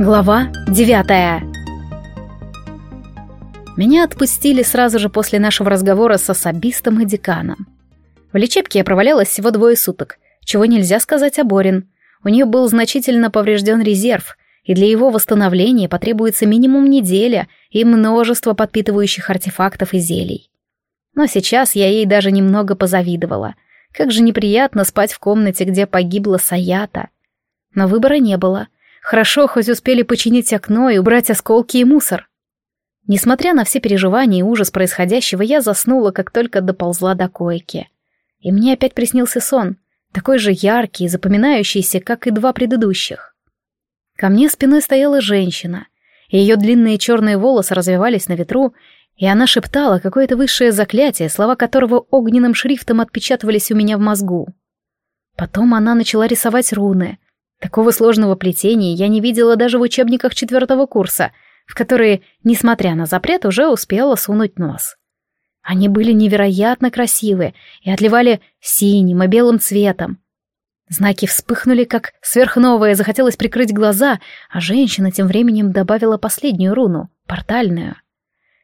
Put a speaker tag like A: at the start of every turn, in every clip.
A: Глава девятая Меня отпустили сразу же после нашего разговора с особистом и деканом. В лечебке я провалялась всего двое суток, чего нельзя сказать о Борин. У нее был значительно поврежден резерв, и для его восстановления потребуется минимум неделя и множество подпитывающих артефактов и зелий. Но сейчас я ей даже немного позавидовала. Как же неприятно спать в комнате, где погибла Саята. Но выбора не было — Хорошо, хоть успели починить окно и убрать осколки и мусор. Несмотря на все переживания и ужас происходящего, я заснула, как только доползла до койки. И мне опять приснился сон, такой же яркий и запоминающийся, как и два предыдущих. Ко мне спиной стояла женщина, и ее длинные черные волосы развивались на ветру, и она шептала какое-то высшее заклятие, слова которого огненным шрифтом отпечатывались у меня в мозгу. Потом она начала рисовать руны — Такого сложного плетения я не видела даже в учебниках четвертого курса, в которые, несмотря на запрет, уже успела сунуть нос. Они были невероятно красивые и отливали синим и белым цветом. Знаки вспыхнули, как сверхновая, захотелось прикрыть глаза, а женщина тем временем добавила последнюю руну — портальную.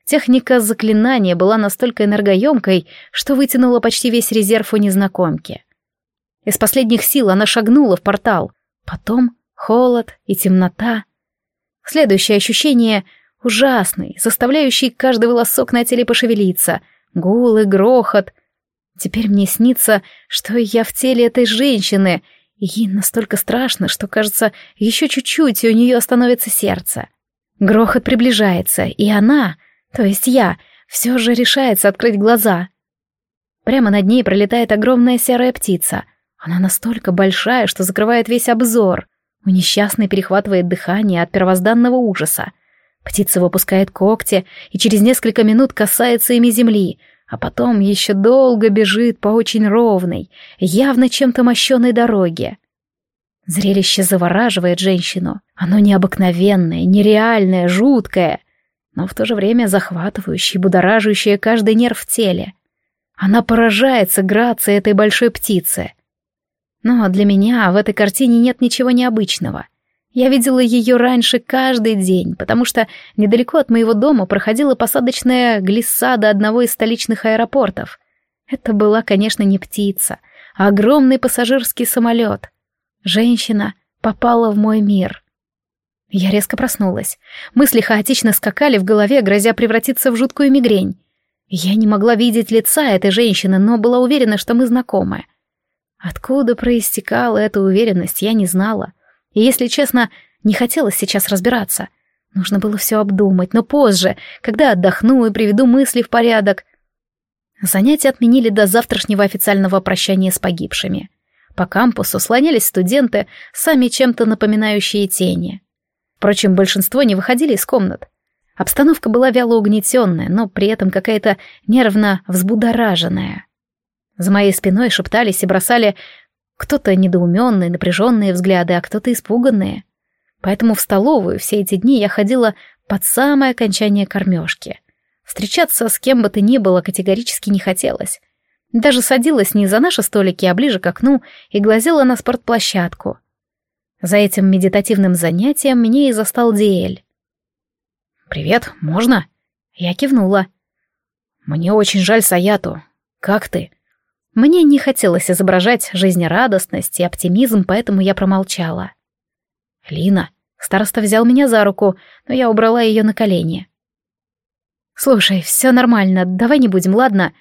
A: Техника заклинания была настолько энергоемкой, что вытянула почти весь резерв у незнакомки. Из последних сил она шагнула в портал, Потом холод и темнота. Следующее ощущение ужасный, заставляющий каждый волосок на теле пошевелиться. Гул и грохот. Теперь мне снится, что я в теле этой женщины, и ей настолько страшно, что, кажется, еще чуть-чуть, и у нее остановится сердце. Грохот приближается, и она, то есть я, все же решается открыть глаза. Прямо над ней пролетает огромная серая птица — она настолько большая, что закрывает весь обзор. У несчастной перехватывает дыхание от первозданного ужаса. Птица выпускает когти и через несколько минут касается ими земли, а потом еще долго бежит по очень ровной, явно чем-то мощенной дороге. Зрелище завораживает женщину. Оно необыкновенное, нереальное, жуткое, но в то же время захватывающее, будоражащее каждый нерв в теле. Она поражается грацией этой большой птицы. Но для меня в этой картине нет ничего необычного. Я видела ее раньше каждый день, потому что недалеко от моего дома проходила посадочная глиссада одного из столичных аэропортов. Это была, конечно, не птица, а огромный пассажирский самолет. Женщина попала в мой мир. Я резко проснулась. Мысли хаотично скакали в голове, грозя превратиться в жуткую мигрень. Я не могла видеть лица этой женщины, но была уверена, что мы знакомы. Откуда проистекала эта уверенность, я не знала. И, если честно, не хотелось сейчас разбираться. Нужно было все обдумать, но позже, когда отдохну и приведу мысли в порядок. Занятия отменили до завтрашнего официального прощания с погибшими. По кампусу слонялись студенты, сами чем-то напоминающие тени. Впрочем, большинство не выходили из комнат. Обстановка была вяло угнетенная, но при этом какая-то нервно взбудораженная. За моей спиной шептались и бросали кто-то недоуменные, напряженные взгляды, а кто-то испуганные. Поэтому в столовую все эти дни я ходила под самое окончание кормежки. Встречаться с кем бы то ни было категорически не хотелось. Даже садилась не за наши столики, а ближе к окну и глазела на спортплощадку. За этим медитативным занятием меня и застал Диэль. «Привет, можно?» Я кивнула. «Мне очень жаль Саяту. Как ты?» Мне не хотелось изображать жизнерадостность и оптимизм, поэтому я промолчала. «Лина», староста взял меня за руку, но я убрала ее на колени. «Слушай, все нормально, давай не будем, ладно?»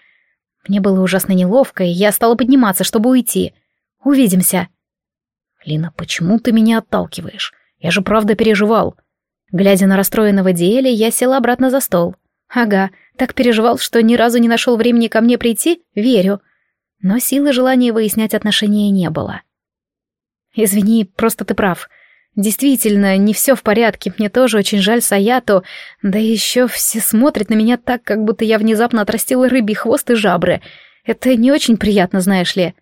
A: Мне было ужасно неловко, и я стала подниматься, чтобы уйти. «Увидимся». «Лина, почему ты меня отталкиваешь? Я же правда переживал». Глядя на расстроенного Диэля, я села обратно за стол. «Ага, так переживал, что ни разу не нашел времени ко мне прийти? Верю но силы желания выяснять отношения не было. «Извини, просто ты прав. Действительно, не все в порядке, мне тоже очень жаль Саяту, да еще все смотрят на меня так, как будто я внезапно отрастила рыбий хвост и жабры. Это не очень приятно, знаешь ли».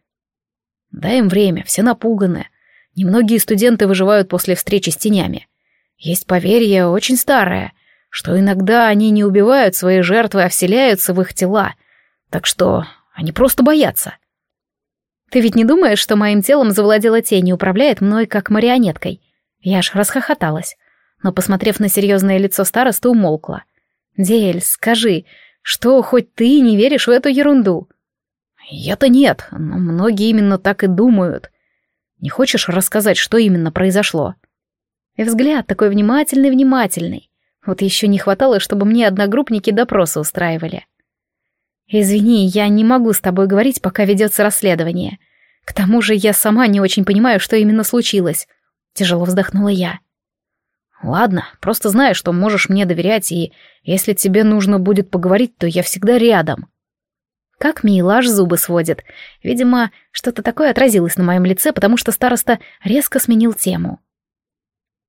A: «Дай им время, все напуганы. Немногие студенты выживают после встречи с тенями. Есть поверье очень старое, что иногда они не убивают свои жертвы, а вселяются в их тела. Так что они просто боятся. Ты ведь не думаешь, что моим телом завладела тень и управляет мной как марионеткой? Я аж расхохоталась. но, посмотрев на серьезное лицо староста, умолкла. «Диэль, скажи, что хоть ты не веришь в эту ерунду?»
B: «Я-то нет, но многие именно так и думают. Не хочешь рассказать, что именно произошло?»
A: И взгляд такой внимательный-внимательный. Вот еще не хватало, чтобы мне одногруппники допросы устраивали. «Извини, я не могу с тобой говорить, пока ведется расследование. К тому же я сама не очень понимаю, что именно случилось». Тяжело вздохнула я.
B: «Ладно, просто знаю, что можешь мне доверять, и если тебе нужно будет поговорить, то я всегда рядом».
A: Как мило, аж зубы сводит. Видимо, что-то такое отразилось на моем лице, потому что староста резко сменил тему.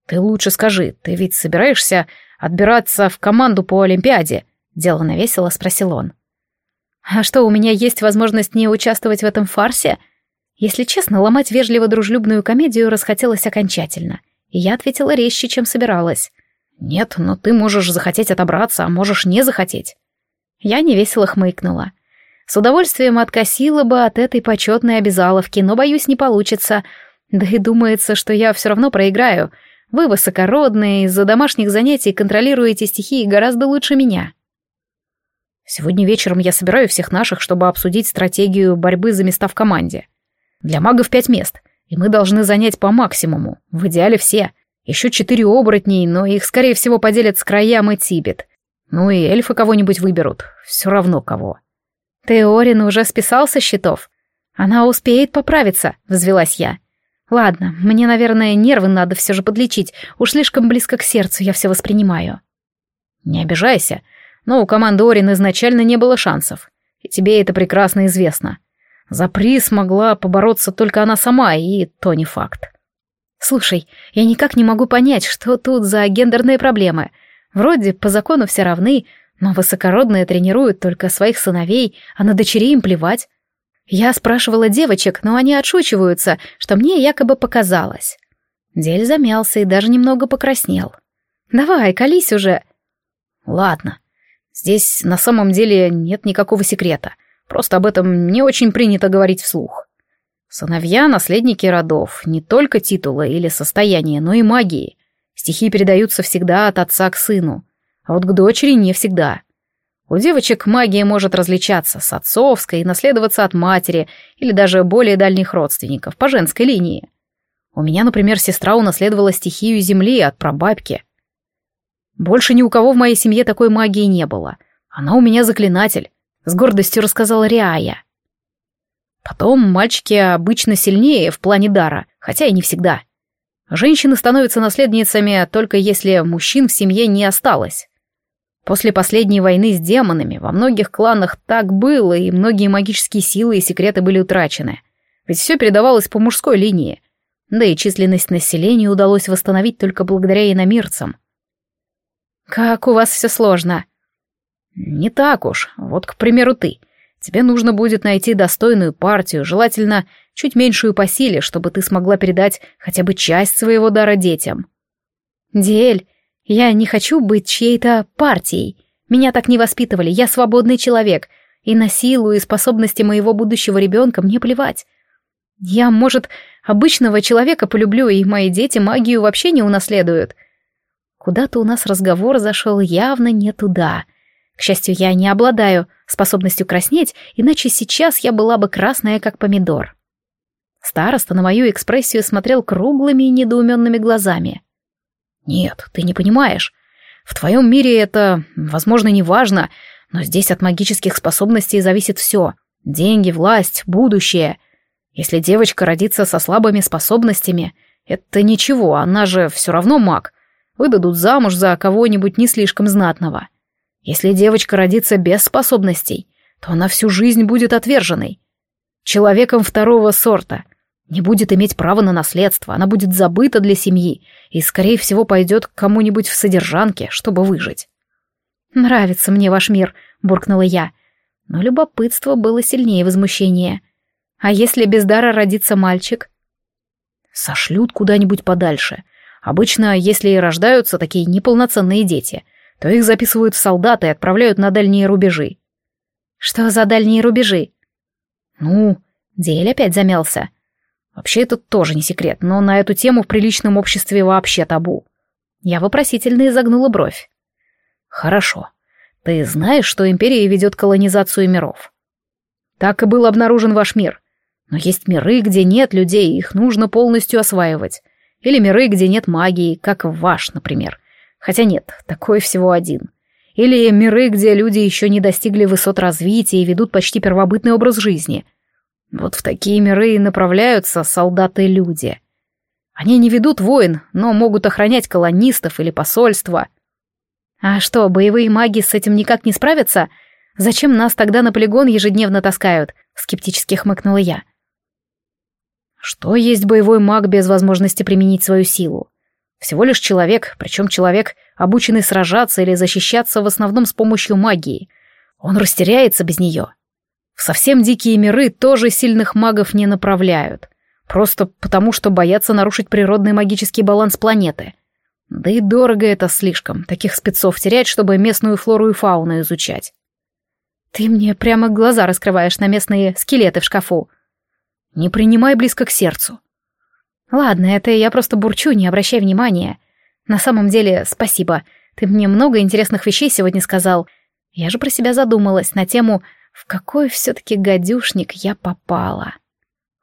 B: «Ты лучше скажи, ты ведь собираешься отбираться в команду по Олимпиаде?» — делано весело спросил он.
A: «А что, у меня есть возможность не участвовать в этом фарсе?» Если честно, ломать вежливо-дружелюбную комедию расхотелось окончательно — и я ответила резче, чем собиралась.
B: «Нет, но ты можешь захотеть отобраться, а можешь не захотеть».
A: Я невесело хмыкнула. С удовольствием откосила бы от этой почетной обязаловки, но, боюсь, не получится. Да и думается, что я все равно проиграю. Вы высокородные, из-за домашних занятий контролируете стихии гораздо лучше меня.
B: Сегодня вечером я собираю всех наших, чтобы обсудить стратегию борьбы за места в команде. Для магов пять мест — и мы должны занять по максимуму, в идеале все. Еще четыре оборотней, но их, скорее всего, поделят с краям и Тибет. Ну и эльфы кого-нибудь выберут, все равно кого.
A: Теорин уже списал со счетов. Она успеет поправиться, взвелась я. Ладно, мне, наверное, нервы надо все же подлечить, уж слишком близко к сердцу я все воспринимаю.
B: Не обижайся, но у команды Орин изначально не было шансов, и тебе это прекрасно известно. За приз могла побороться только она сама, и то не факт.
A: Слушай, я никак не могу понять, что тут за гендерные проблемы. Вроде по закону все равны, но высокородные тренируют только своих сыновей, а на дочерей им плевать. Я спрашивала девочек, но они отшучиваются, что мне якобы показалось. Дель замялся и даже немного покраснел. «Давай, колись уже!»
B: «Ладно, здесь на самом деле нет никакого секрета. Просто об этом не очень принято говорить вслух. Сыновья — наследники родов, не только титула или состояния, но и магии. Стихи передаются всегда от отца к сыну, а вот к дочери не всегда. У девочек магия может различаться с отцовской и наследоваться от матери или даже более дальних родственников по женской линии. У меня, например, сестра унаследовала стихию земли от прабабки. Больше ни у кого в моей семье такой магии не было. Она у меня заклинатель, с гордостью рассказала Риая. Потом мальчики обычно сильнее в плане дара, хотя и не всегда. Женщины становятся наследницами только если мужчин в семье не осталось. После последней войны с демонами во многих кланах так было, и многие магические силы и секреты были утрачены. Ведь все передавалось по мужской линии. Да и численность населения удалось восстановить только благодаря иномирцам.
A: «Как у вас все сложно»,
B: «Не так уж. Вот, к примеру, ты. Тебе нужно будет найти достойную партию, желательно чуть меньшую по силе, чтобы ты смогла передать хотя бы часть своего дара детям».
A: «Диэль, я не хочу быть чьей-то партией. Меня так не воспитывали, я свободный человек, и на силу и способности моего будущего ребенка мне плевать. Я, может, обычного человека полюблю, и мои дети магию вообще не унаследуют». Куда-то у нас разговор зашел явно не туда — к счастью, я не обладаю способностью краснеть, иначе сейчас я была бы красная, как помидор. Староста на мою экспрессию смотрел круглыми и недоуменными глазами.
B: «Нет, ты не понимаешь. В твоем мире это, возможно, не важно, но здесь от магических способностей зависит все. Деньги, власть, будущее. Если девочка родится со слабыми способностями, это ничего, она же все равно маг. Выдадут замуж за кого-нибудь не слишком знатного. Если девочка родится без способностей, то она всю жизнь будет отверженной. Человеком второго сорта. Не будет иметь права на наследство, она будет забыта для семьи и, скорее всего, пойдет к кому-нибудь в содержанке, чтобы выжить.
A: «Нравится мне ваш мир», — буркнула я. Но любопытство было сильнее возмущения. «А если без дара родится мальчик?»
B: «Сошлют куда-нибудь подальше. Обычно, если и рождаются такие неполноценные дети, то их записывают в солдаты и отправляют на дальние рубежи.
A: Что за дальние рубежи?
B: Ну, Дель опять замялся. Вообще это тоже не секрет, но на эту тему в приличном обществе вообще табу.
A: Я вопросительно изогнула бровь.
B: Хорошо. Ты знаешь, что Империя ведет колонизацию миров? Так и был обнаружен ваш мир. Но есть миры, где нет людей, их нужно полностью осваивать. Или миры, где нет магии, как ваш, например. Хотя нет, такой всего один. Или миры, где люди еще не достигли высот развития и ведут почти первобытный образ жизни. Вот в такие миры и направляются солдаты-люди. Они не ведут войн, но могут охранять колонистов или посольства.
A: А что, боевые маги с этим никак не справятся? Зачем нас тогда на полигон ежедневно таскают? Скептически хмыкнула я.
B: Что есть боевой маг без возможности применить свою силу? Всего лишь человек, причем человек, обученный сражаться или защищаться в основном с помощью магии. Он растеряется без нее. В совсем дикие миры тоже сильных магов не направляют. Просто потому, что боятся нарушить природный магический баланс планеты. Да и дорого это слишком, таких спецов терять, чтобы местную флору и фауну изучать.
A: Ты мне прямо глаза раскрываешь на местные скелеты в шкафу.
B: Не принимай близко к сердцу.
A: Ладно, это я просто бурчу, не обращай внимания. На самом деле, спасибо. Ты мне много интересных вещей сегодня сказал. Я же про себя задумалась на тему, в какой все-таки гадюшник я попала.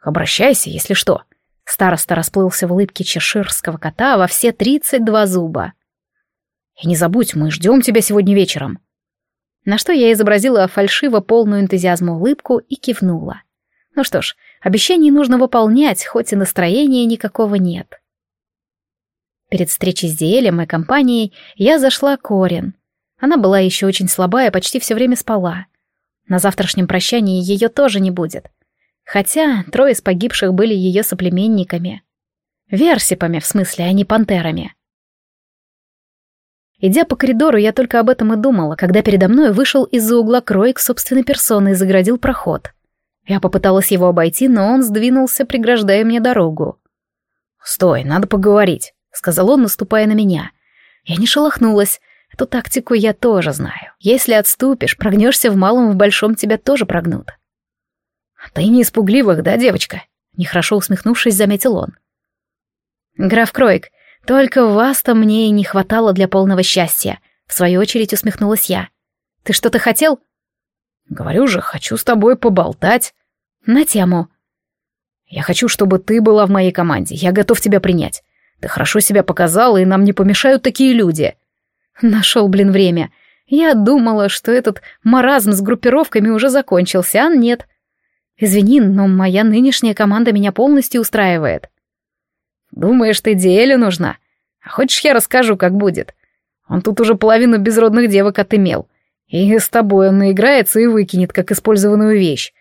B: Обращайся, если что. Староста расплылся в улыбке чеширского кота во все тридцать два зуба. И не забудь, мы ждем тебя сегодня вечером.
A: На что я изобразила фальшиво полную энтузиазма улыбку и кивнула. Ну что ж, обещаний нужно выполнять, хоть и настроения никакого нет. Перед встречей с Диэлем и компанией я зашла к Орин. Она была еще очень слабая, почти все время спала. На завтрашнем прощании ее тоже не будет. Хотя трое из погибших были ее соплеменниками. Версипами, в смысле, а не пантерами. Идя по коридору, я только об этом и думала, когда передо мной вышел из-за угла Кройк собственной персоной и заградил проход. Я попыталась его обойти, но он сдвинулся, преграждая мне дорогу.
B: «Стой, надо поговорить», — сказал он, наступая на меня.
A: Я не шелохнулась. Эту тактику я тоже знаю. Если отступишь, прогнешься в малом, в большом тебя тоже прогнут.
B: «Ты не испугливых, да, девочка?» Нехорошо усмехнувшись, заметил он.
A: «Граф Кройк, только вас-то мне и не хватало для полного счастья», в свою очередь усмехнулась я. «Ты что-то хотел?»
B: Говорю же, хочу с тобой поболтать.
A: На тему.
B: Я хочу, чтобы ты была в моей команде. Я готов тебя принять. Ты хорошо себя показала, и нам не помешают такие люди.
A: Нашел, блин, время. Я думала, что этот маразм с группировками уже закончился, а нет. Извини, но моя нынешняя команда меня полностью устраивает.
B: Думаешь, ты Диэлю нужна? А хочешь, я расскажу, как будет? Он тут уже половину безродных девок отымел. И с тобой он наиграется и выкинет, как использованную вещь.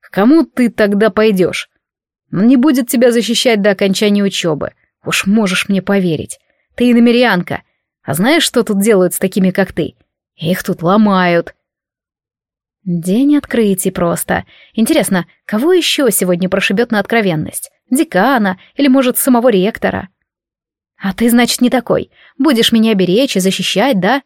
B: К кому ты тогда пойдешь? Он не будет тебя защищать до окончания учебы. Уж можешь мне поверить. Ты иномерянка. А знаешь, что тут делают с такими, как ты? Их тут ломают.
A: День открытий просто. Интересно, кого еще сегодня прошибет на откровенность? Декана или, может, самого ректора? А ты, значит, не такой. Будешь меня беречь и защищать, да?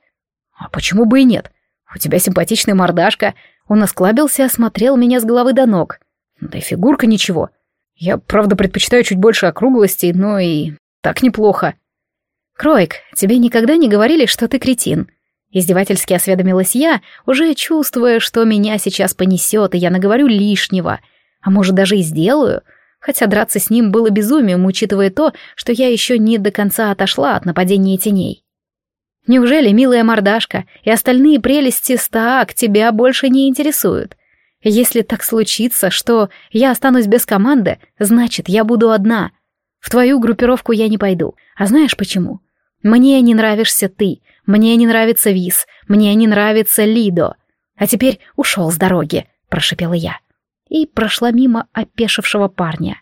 B: А почему бы и нет? «У тебя симпатичная мордашка». Он осклабился и осмотрел меня с головы до ног. Да и фигурка ничего. Я, правда, предпочитаю чуть больше округлостей, но и так неплохо.
A: «Кройк, тебе никогда не говорили, что ты кретин?» Издевательски осведомилась я, уже чувствуя, что меня сейчас понесет, и я наговорю лишнего. А может, даже и сделаю. Хотя драться с ним было безумием, учитывая то, что я еще не до конца отошла от нападения теней. Неужели милая мордашка и остальные прелести стаак тебя больше не интересуют? Если так случится, что я останусь без команды, значит, я буду одна. В твою группировку я не пойду. А знаешь почему? Мне не нравишься ты, мне не нравится Вис, мне не нравится Лидо. А теперь ушел с дороги, прошипела я. И прошла мимо опешившего парня.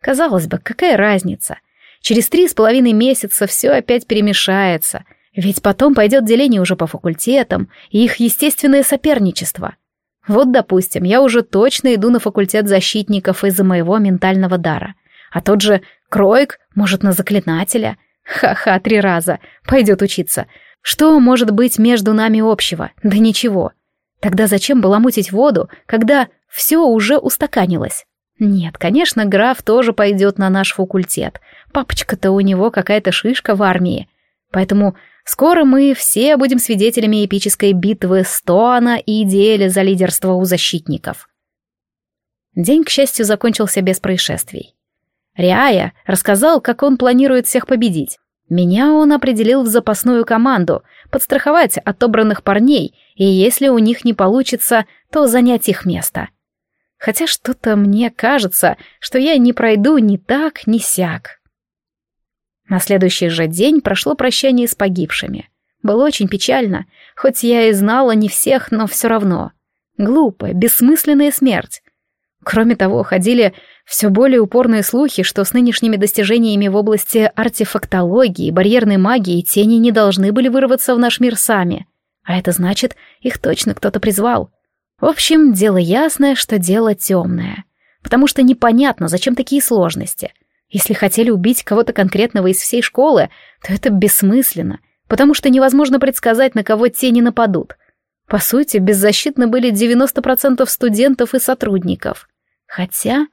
A: Казалось бы, какая разница? Через три с половиной месяца все опять перемешается — ведь потом пойдет деление уже по факультетам и их естественное соперничество. Вот, допустим, я уже точно иду на факультет защитников из-за моего ментального дара. А тот же Кроик, может, на заклинателя. Ха-ха, три раза. Пойдет учиться. Что может быть между нами общего? Да ничего. Тогда зачем было мутить воду, когда все уже устаканилось? Нет, конечно, граф тоже пойдет на наш факультет. Папочка-то у него какая-то шишка в армии. Поэтому скоро мы все будем свидетелями эпической битвы Стоана и Идеэля за лидерство у защитников. День, к счастью, закончился без происшествий. Риая рассказал, как он планирует всех победить. Меня он определил в запасную команду, подстраховать отобранных парней, и если у них не получится, то занять их место. Хотя что-то мне кажется, что я не пройду ни так, ни сяк. На следующий же день прошло прощание с погибшими. Было очень печально, хоть я и знала не всех, но все равно. Глупая, бессмысленная смерть. Кроме того, ходили все более упорные слухи, что с нынешними достижениями в области артефактологии, барьерной магии тени не должны были вырваться в наш мир сами. А это значит, их точно кто-то призвал. В общем, дело ясное, что дело темное. Потому что непонятно, зачем такие сложности. Если хотели убить кого-то конкретного из всей школы, то это бессмысленно, потому что невозможно предсказать, на кого тени нападут. По сути, беззащитны были 90% студентов и сотрудников. Хотя...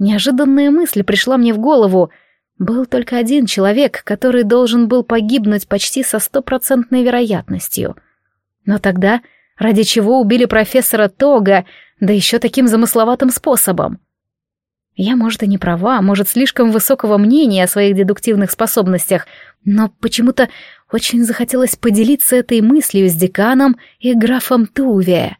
A: Неожиданная мысль пришла мне в голову. Был только один человек, который должен был погибнуть почти со стопроцентной вероятностью. Но тогда ради чего убили профессора Тога, да еще таким замысловатым способом? Я, может, и не права, может, слишком высокого мнения о своих дедуктивных способностях, но почему-то очень захотелось поделиться этой мыслью с деканом и графом Тувия.